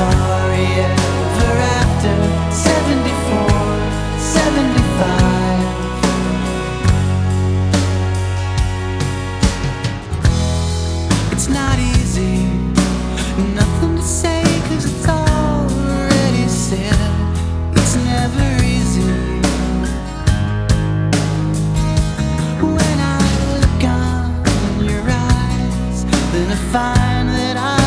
sorry ever after It's not easy, nothing to it's already said. It's never easy. When I look your eyes, then I find that I